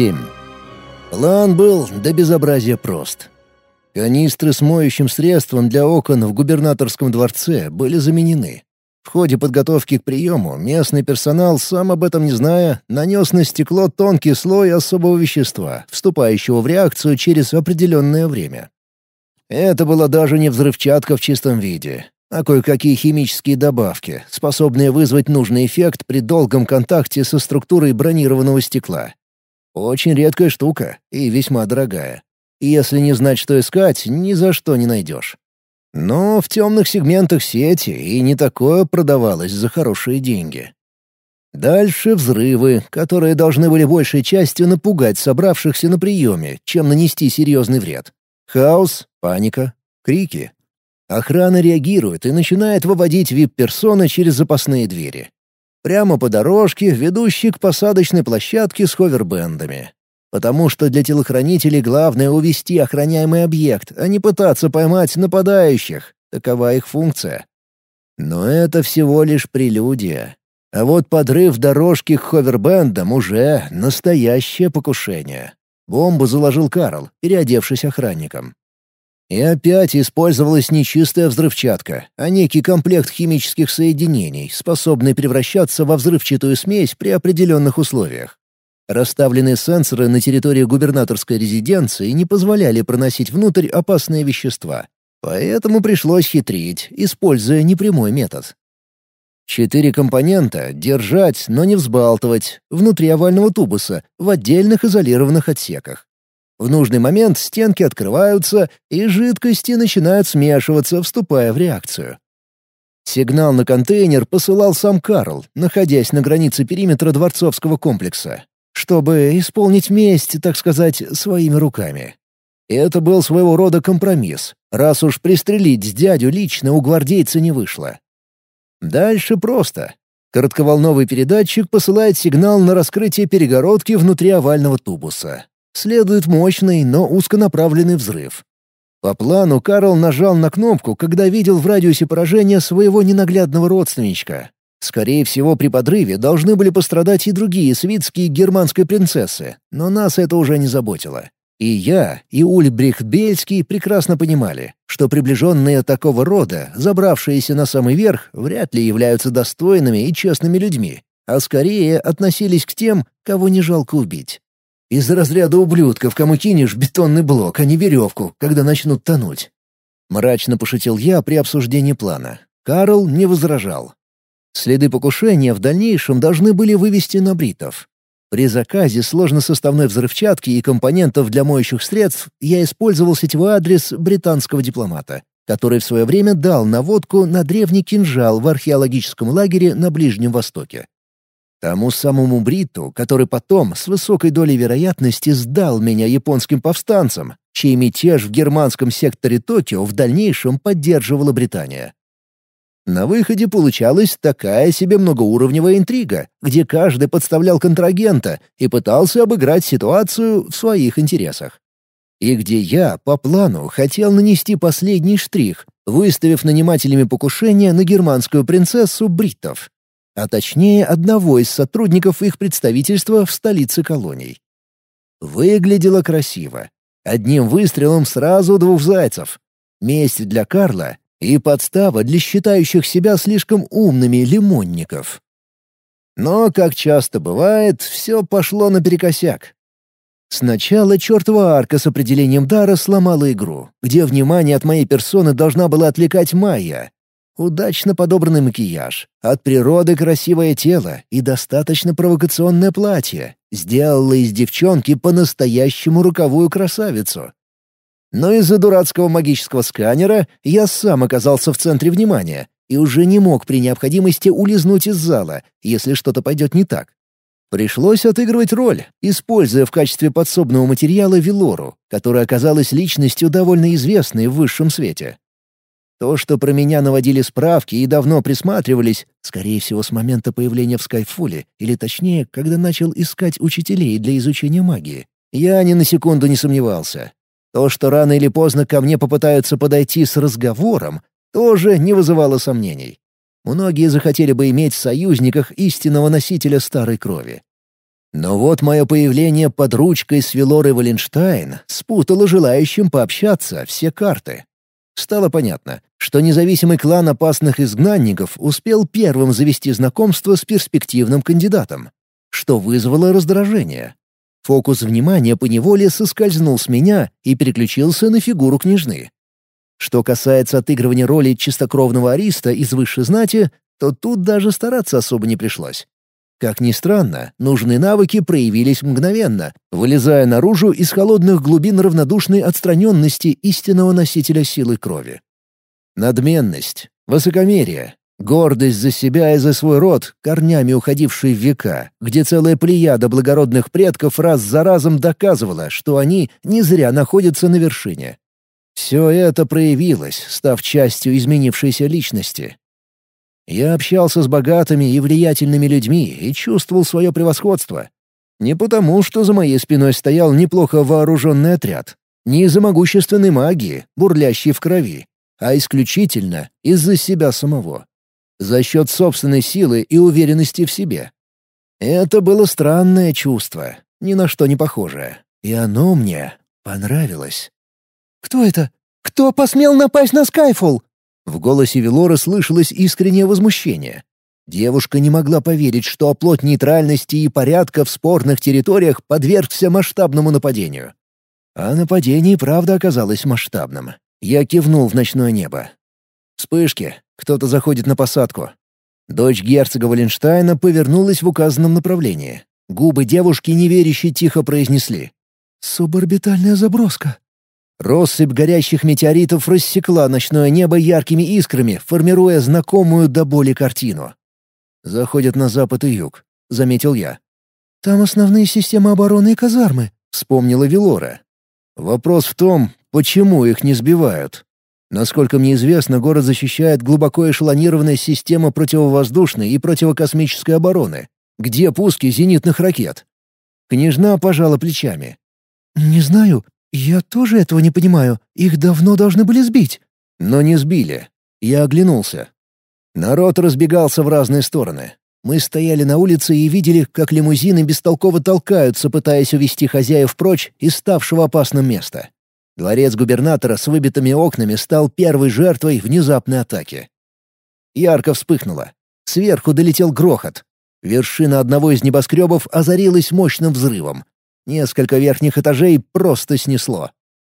7. План был до безобразия прост. Канистры с моющим средством для окон в губернаторском дворце были заменены. В ходе подготовки к приему местный персонал, сам об этом не зная, нанес на стекло тонкий слой особого вещества, вступающего в реакцию через определенное время. Это была даже не взрывчатка в чистом виде, а кое-какие химические добавки, способные вызвать нужный эффект при долгом контакте со структурой бронированного стекла. Очень редкая штука и весьма дорогая. Если не знать, что искать, ни за что не найдешь. Но в темных сегментах сети и не такое продавалось за хорошие деньги. Дальше взрывы, которые должны были большей частью напугать собравшихся на приеме, чем нанести серьезный вред. Хаос, паника, крики. Охрана реагирует и начинает выводить вип-персоны через запасные двери. Прямо по дорожке, ведущей к посадочной площадке с ховербендами. Потому что для телохранителей главное увести охраняемый объект, а не пытаться поймать нападающих. Такова их функция. Но это всего лишь прелюдия. А вот подрыв дорожки к ховербендам уже настоящее покушение. Бомбу заложил Карл, переодевшись охранником. И опять использовалась не чистая взрывчатка, а некий комплект химических соединений, способный превращаться во взрывчатую смесь при определенных условиях. Расставленные сенсоры на территории губернаторской резиденции не позволяли проносить внутрь опасные вещества. Поэтому пришлось хитрить, используя непрямой метод. Четыре компонента — держать, но не взбалтывать, внутри овального тубуса, в отдельных изолированных отсеках. В нужный момент стенки открываются, и жидкости начинают смешиваться, вступая в реакцию. Сигнал на контейнер посылал сам Карл, находясь на границе периметра дворцовского комплекса чтобы исполнить месть, так сказать, своими руками. Это был своего рода компромисс, раз уж пристрелить дядю лично у гвардейца не вышло. Дальше просто. Коротковолновый передатчик посылает сигнал на раскрытие перегородки внутри овального тубуса. Следует мощный, но узконаправленный взрыв. По плану Карл нажал на кнопку, когда видел в радиусе поражения своего ненаглядного родственничка. Скорее всего, при подрыве должны были пострадать и другие свитские германской принцессы, но нас это уже не заботило. И я, и Ульбрихт Бельский прекрасно понимали, что приближенные такого рода, забравшиеся на самый верх, вряд ли являются достойными и честными людьми, а скорее относились к тем, кого не жалко убить. Из разряда ублюдков, кому кинешь бетонный блок, а не веревку, когда начнут тонуть. Мрачно пошутил я при обсуждении плана. Карл не возражал, Следы покушения в дальнейшем должны были вывести на бритов. При заказе сложносоставной взрывчатки и компонентов для моющих средств я использовал сетевой адрес британского дипломата, который в свое время дал наводку на древний кинжал в археологическом лагере на Ближнем Востоке. Тому самому Бриту, который потом с высокой долей вероятности сдал меня японским повстанцам, чей мятеж в германском секторе Токио в дальнейшем поддерживала Британия. На выходе получалась такая себе многоуровневая интрига, где каждый подставлял контрагента и пытался обыграть ситуацию в своих интересах. И где я, по плану, хотел нанести последний штрих, выставив нанимателями покушения на германскую принцессу бриттов, а точнее одного из сотрудников их представительства в столице колоний. Выглядело красиво. Одним выстрелом сразу двух зайцев. Месть для Карла и подстава для считающих себя слишком умными лимонников. Но, как часто бывает, все пошло наперекосяк. Сначала чертова арка с определением дара сломала игру, где внимание от моей персоны должна была отвлекать Майя. Удачно подобранный макияж, от природы красивое тело и достаточно провокационное платье сделала из девчонки по-настоящему руковую красавицу. Но из-за дурацкого магического сканера я сам оказался в центре внимания и уже не мог при необходимости улизнуть из зала, если что-то пойдет не так. Пришлось отыгрывать роль, используя в качестве подсобного материала Велору, которая оказалась личностью довольно известной в высшем свете. То, что про меня наводили справки и давно присматривались, скорее всего, с момента появления в Скайфуле, или точнее, когда начал искать учителей для изучения магии, я ни на секунду не сомневался. То, что рано или поздно ко мне попытаются подойти с разговором, тоже не вызывало сомнений. Многие захотели бы иметь в союзниках истинного носителя старой крови. Но вот мое появление под ручкой с Велорой Валенштайн спутало желающим пообщаться все карты. Стало понятно, что независимый клан опасных изгнанников успел первым завести знакомство с перспективным кандидатом, что вызвало раздражение. Фокус внимания поневоле соскользнул с меня и переключился на фигуру княжны. Что касается отыгрывания роли чистокровного ариста из высшей знати, то тут даже стараться особо не пришлось. Как ни странно, нужные навыки проявились мгновенно, вылезая наружу из холодных глубин равнодушной отстраненности истинного носителя силы крови. Надменность, высокомерие, гордость за себя и за свой род, корнями уходившие в века, где целая плеяда благородных предков раз за разом доказывала, что они не зря находятся на вершине. Все это проявилось, став частью изменившейся личности. Я общался с богатыми и влиятельными людьми и чувствовал свое превосходство. Не потому, что за моей спиной стоял неплохо вооруженный отряд, не из-за могущественной магии, бурлящей в крови, а исключительно из-за себя самого. За счет собственной силы и уверенности в себе. Это было странное чувство, ни на что не похожее. И оно мне понравилось. «Кто это? Кто посмел напасть на Скайфул?» В голосе Велора слышалось искреннее возмущение. Девушка не могла поверить, что оплот нейтральности и порядка в спорных территориях подвергся масштабному нападению. А нападение правда оказалось масштабным. Я кивнул в ночное небо. Вспышки. Кто-то заходит на посадку. Дочь герцога Валенштайна повернулась в указанном направлении. Губы девушки неверяще тихо произнесли. «Суборбитальная заброска». Россыпь горящих метеоритов рассекла ночное небо яркими искрами, формируя знакомую до боли картину. «Заходят на запад и юг», — заметил я. «Там основные системы обороны и казармы», — вспомнила Велора. «Вопрос в том, почему их не сбивают. Насколько мне известно, город защищает глубоко эшелонированная система противовоздушной и противокосмической обороны. Где пуски зенитных ракет?» Княжна пожала плечами. «Не знаю. «Я тоже этого не понимаю. Их давно должны были сбить». Но не сбили. Я оглянулся. Народ разбегался в разные стороны. Мы стояли на улице и видели, как лимузины бестолково толкаются, пытаясь увести хозяев прочь из ставшего опасным места. Дворец губернатора с выбитыми окнами стал первой жертвой внезапной атаки. Ярко вспыхнуло. Сверху долетел грохот. Вершина одного из небоскребов озарилась мощным взрывом. Несколько верхних этажей просто снесло.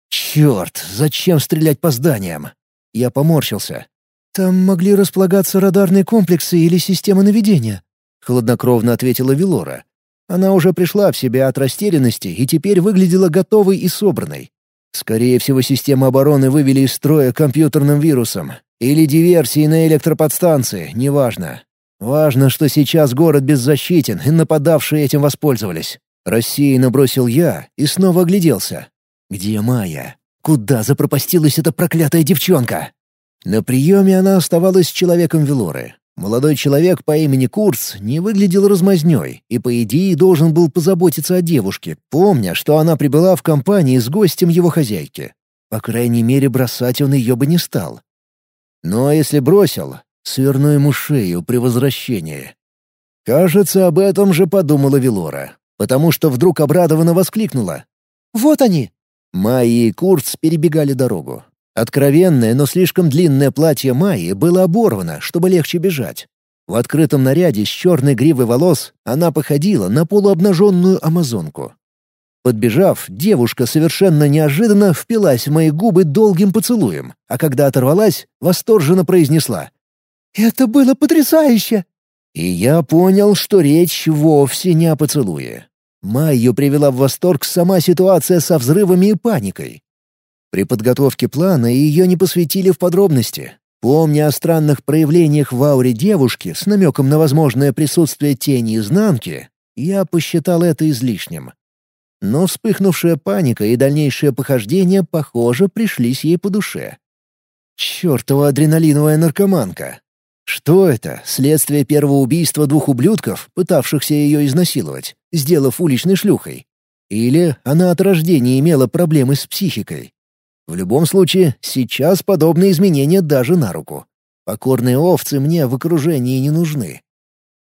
«Черт, зачем стрелять по зданиям?» Я поморщился. «Там могли располагаться радарные комплексы или системы наведения», — хладнокровно ответила Вилора. Она уже пришла в себя от растерянности и теперь выглядела готовой и собранной. Скорее всего, систему обороны вывели из строя компьютерным вирусом. Или диверсией на электроподстанции, неважно. Важно, что сейчас город беззащитен, и нападавшие этим воспользовались. Рассеянно бросил я и снова огляделся. «Где Майя? Куда запропастилась эта проклятая девчонка?» На приеме она оставалась человеком Велоры. Молодой человек по имени Курц не выглядел размазнёй и, по идее, должен был позаботиться о девушке, помня, что она прибыла в компании с гостем его хозяйки. По крайней мере, бросать он ее бы не стал. Ну а если бросил, сверну ему шею при возвращении. Кажется, об этом же подумала Велора потому что вдруг обрадованно воскликнула. «Вот они!» Майи и Курц перебегали дорогу. Откровенное, но слишком длинное платье Майи было оборвано, чтобы легче бежать. В открытом наряде с черной гривой волос она походила на полуобнаженную амазонку. Подбежав, девушка совершенно неожиданно впилась в мои губы долгим поцелуем, а когда оторвалась, восторженно произнесла. «Это было потрясающе!» И я понял, что речь вовсе не о поцелуе. Майю привела в восторг сама ситуация со взрывами и паникой. При подготовке плана ее не посвятили в подробности. Помня о странных проявлениях в ауре девушки с намеком на возможное присутствие тени изнанки, я посчитал это излишним. Но вспыхнувшая паника и дальнейшее похождение, похоже, пришлись ей по душе. Чёртова адреналиновая наркоманка. Что это? Следствие первого убийства двух ублюдков, пытавшихся ее изнасиловать, сделав уличной шлюхой? Или она от рождения имела проблемы с психикой? В любом случае, сейчас подобные изменения даже на руку. Покорные овцы мне в окружении не нужны.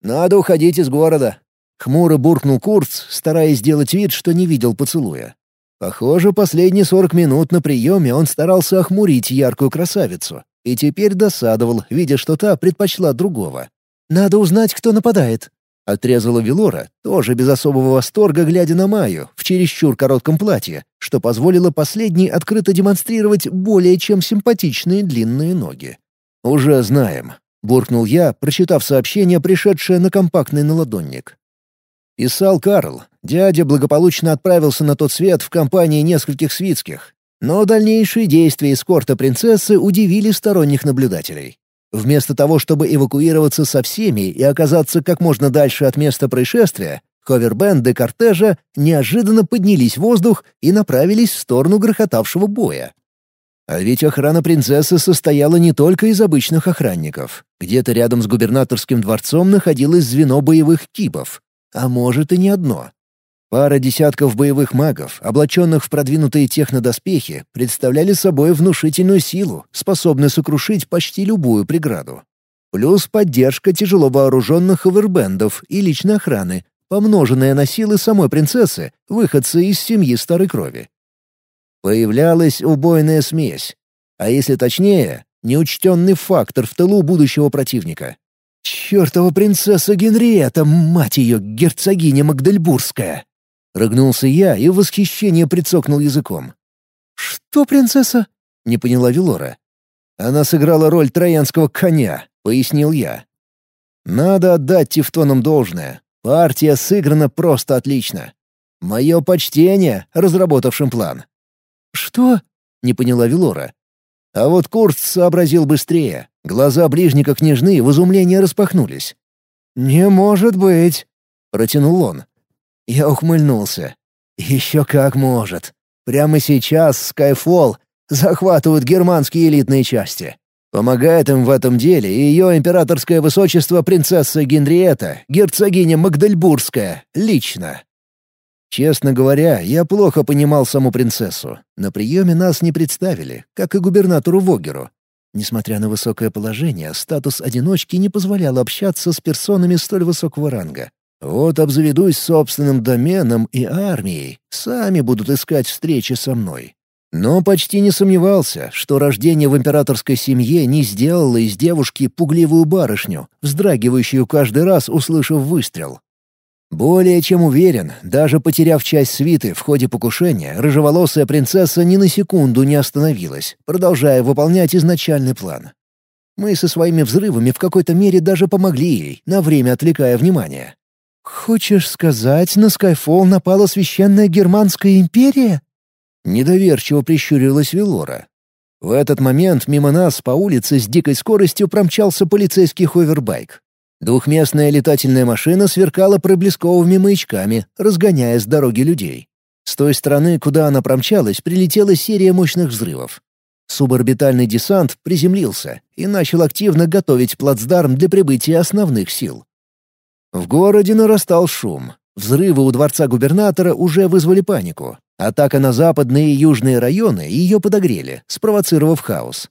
«Надо уходить из города», — Хмуро буркнул Курц, стараясь сделать вид, что не видел поцелуя. Похоже, последние сорок минут на приеме он старался охмурить яркую красавицу. И теперь досадовал, видя, что та предпочла другого. «Надо узнать, кто нападает», — отрезала Велора, тоже без особого восторга, глядя на Майю в чересчур коротком платье, что позволило последней открыто демонстрировать более чем симпатичные длинные ноги. «Уже знаем», — буркнул я, прочитав сообщение, пришедшее на компактный наладонник. Писал Карл. Дядя благополучно отправился на тот свет в компании нескольких свитских. Но дальнейшие действия эскорта принцессы удивили сторонних наблюдателей. Вместо того, чтобы эвакуироваться со всеми и оказаться как можно дальше от места происшествия, ховербенды кортежа неожиданно поднялись в воздух и направились в сторону грохотавшего боя. А ведь охрана принцессы состояла не только из обычных охранников. Где-то рядом с губернаторским дворцом находилось звено боевых кибов. А может и не одно. Пара десятков боевых магов, облаченных в продвинутые технодоспехи, представляли собой внушительную силу, способную сокрушить почти любую преграду. Плюс поддержка тяжело вооруженных овербендов и личной охраны, помноженная на силы самой принцессы, выходцы из семьи старой крови. Появлялась убойная смесь. А если точнее, неучтенный фактор в тылу будущего противника. «Чёртова принцесса Генриетта, мать её, герцогиня Магдельбургская!» Рыгнулся я и в восхищение прицокнул языком. «Что принцесса?» — не поняла Вилора. «Она сыграла роль троянского коня», — пояснил я. «Надо отдать Тевтонам должное. Партия сыграна просто отлично. Мое почтение разработавшим план». «Что?» — не поняла Вилора. А вот Курт сообразил быстрее. Глаза ближника княжны в изумлении распахнулись. «Не может быть!» — протянул он. Я ухмыльнулся. «Еще как может. Прямо сейчас Skyfall захватывают германские элитные части. Помогает им в этом деле ее императорское высочество принцесса Генриетта, герцогиня Магдельбургская, лично. Честно говоря, я плохо понимал саму принцессу. На приеме нас не представили, как и губернатору Вогеру. Несмотря на высокое положение, статус одиночки не позволял общаться с персонами столь высокого ранга. Вот обзаведусь собственным доменом и армией, сами будут искать встречи со мной. Но почти не сомневался, что рождение в императорской семье не сделало из девушки пугливую барышню, вздрагивающую каждый раз, услышав выстрел. Более чем уверен, даже потеряв часть свиты в ходе покушения, рыжеволосая принцесса ни на секунду не остановилась, продолжая выполнять изначальный план. Мы со своими взрывами в какой-то мере даже помогли ей, на время отвлекая внимание. «Хочешь сказать, на Скайфолл напала священная Германская империя?» Недоверчиво прищурилась Велора. В этот момент мимо нас по улице с дикой скоростью промчался полицейский ховербайк. Двухместная летательная машина сверкала проблесковыми маячками, разгоняя с дороги людей. С той стороны, куда она промчалась, прилетела серия мощных взрывов. Суборбитальный десант приземлился и начал активно готовить плацдарм для прибытия основных сил. В городе нарастал шум. Взрывы у дворца губернатора уже вызвали панику. Атака на западные и южные районы ее подогрели, спровоцировав хаос.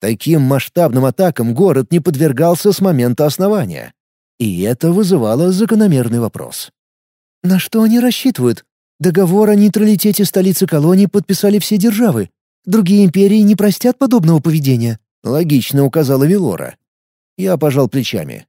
Таким масштабным атакам город не подвергался с момента основания. И это вызывало закономерный вопрос. На что они рассчитывают? Договор о нейтралитете столицы колонии подписали все державы. Другие империи не простят подобного поведения. Логично указала Вилора. Я пожал плечами.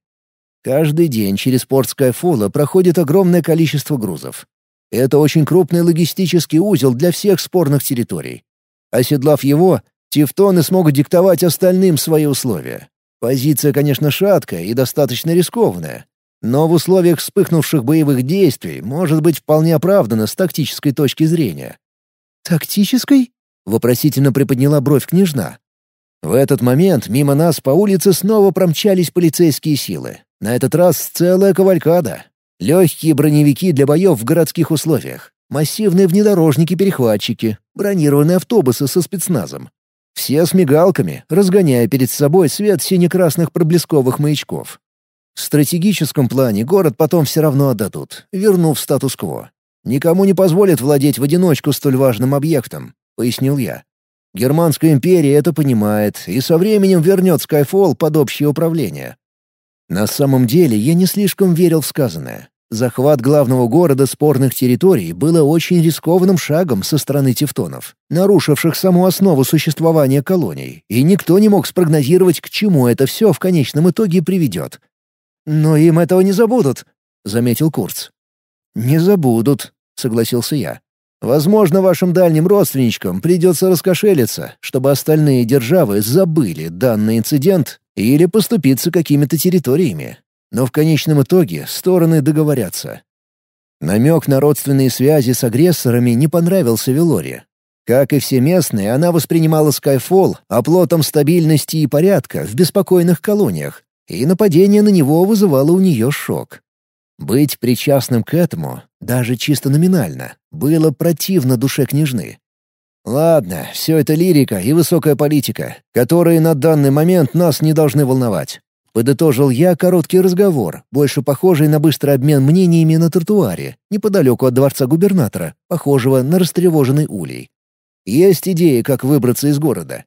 Каждый день через порт Скайфола проходит огромное количество грузов. Это очень крупный логистический узел для всех спорных территорий. Оседлав его, Тевтоны смогут диктовать остальным свои условия. Позиция, конечно, шаткая и достаточно рискованная, но в условиях вспыхнувших боевых действий может быть вполне оправдана с тактической точки зрения. «Тактической?» — вопросительно приподняла бровь княжна. В этот момент мимо нас по улице снова промчались полицейские силы. На этот раз целая кавалькада. Легкие броневики для боев в городских условиях, массивные внедорожники-перехватчики, бронированные автобусы со спецназом, все с мигалками, разгоняя перед собой свет сине-красных проблесковых маячков. В стратегическом плане город потом все равно отдадут, вернув статус-кво. Никому не позволят владеть в одиночку столь важным объектом, пояснил я. Германская империя это понимает и со временем вернет Скайфолл под общее управление. На самом деле я не слишком верил в сказанное. Захват главного города спорных территорий было очень рискованным шагом со стороны тевтонов, нарушивших саму основу существования колоний, и никто не мог спрогнозировать, к чему это все в конечном итоге приведет. «Но им этого не забудут», — заметил Курц. «Не забудут», — согласился я. «Возможно, вашим дальним родственничкам придется раскошелиться, чтобы остальные державы забыли данный инцидент или поступиться какими-то территориями. Но в конечном итоге стороны договорятся. Намек на родственные связи с агрессорами не понравился Велоре. Как и все местные, она воспринимала Скайфолл оплотом стабильности и порядка в беспокойных колониях, и нападение на него вызывало у нее шок. Быть причастным к этому, даже чисто номинально, было противно душе княжны. Ладно, все это лирика и высокая политика, которые на данный момент нас не должны волновать. Подытожил я короткий разговор, больше похожий на быстрый обмен мнениями на тротуаре, неподалеку от дворца губернатора, похожего на растревоженный улей. Есть идеи, как выбраться из города.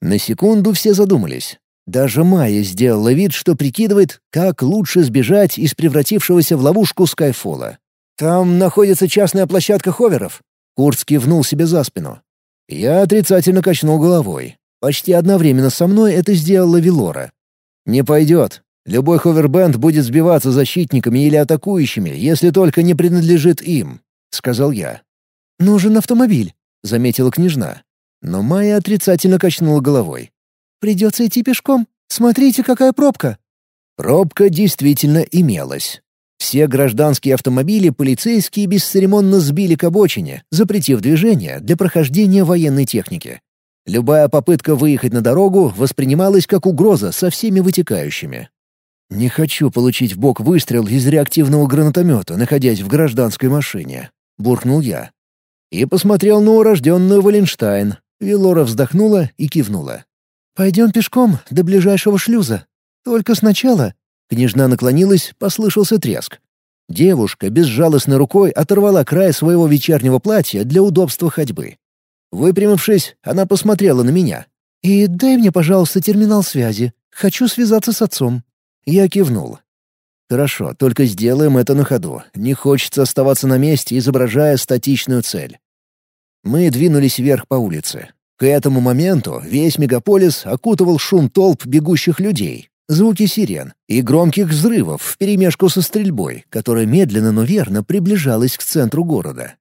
На секунду все задумались. Даже Майя сделала вид, что прикидывает, как лучше сбежать из превратившегося в ловушку Скайфола. «Там находится частная площадка ховеров», — Курц кивнул себе за спину. Я отрицательно качнул головой. Почти одновременно со мной это сделала Вилора. «Не пойдет. Любой ховербенд будет сбиваться защитниками или атакующими, если только не принадлежит им», — сказал я. «Нужен автомобиль», — заметила княжна. Но Майя отрицательно качнула головой. «Придется идти пешком. Смотрите, какая пробка!» Пробка действительно имелась. Все гражданские автомобили полицейские бесцеремонно сбили к обочине, запретив движение для прохождения военной техники. Любая попытка выехать на дорогу воспринималась как угроза со всеми вытекающими. «Не хочу получить в бок выстрел из реактивного гранатомета, находясь в гражданской машине», — буркнул я. И посмотрел на урожденную Валенштайн. Велора вздохнула и кивнула. «Пойдем пешком до ближайшего шлюза. Только сначала...» Княжна наклонилась, послышался треск. Девушка безжалостной рукой оторвала край своего вечернего платья для удобства ходьбы. Выпрямившись, она посмотрела на меня. «И дай мне, пожалуйста, терминал связи. Хочу связаться с отцом». Я кивнул. «Хорошо, только сделаем это на ходу. Не хочется оставаться на месте, изображая статичную цель». Мы двинулись вверх по улице. К этому моменту весь мегаполис окутывал шум толп бегущих людей, звуки сирен и громких взрывов вперемешку со стрельбой, которая медленно, но верно приближалась к центру города.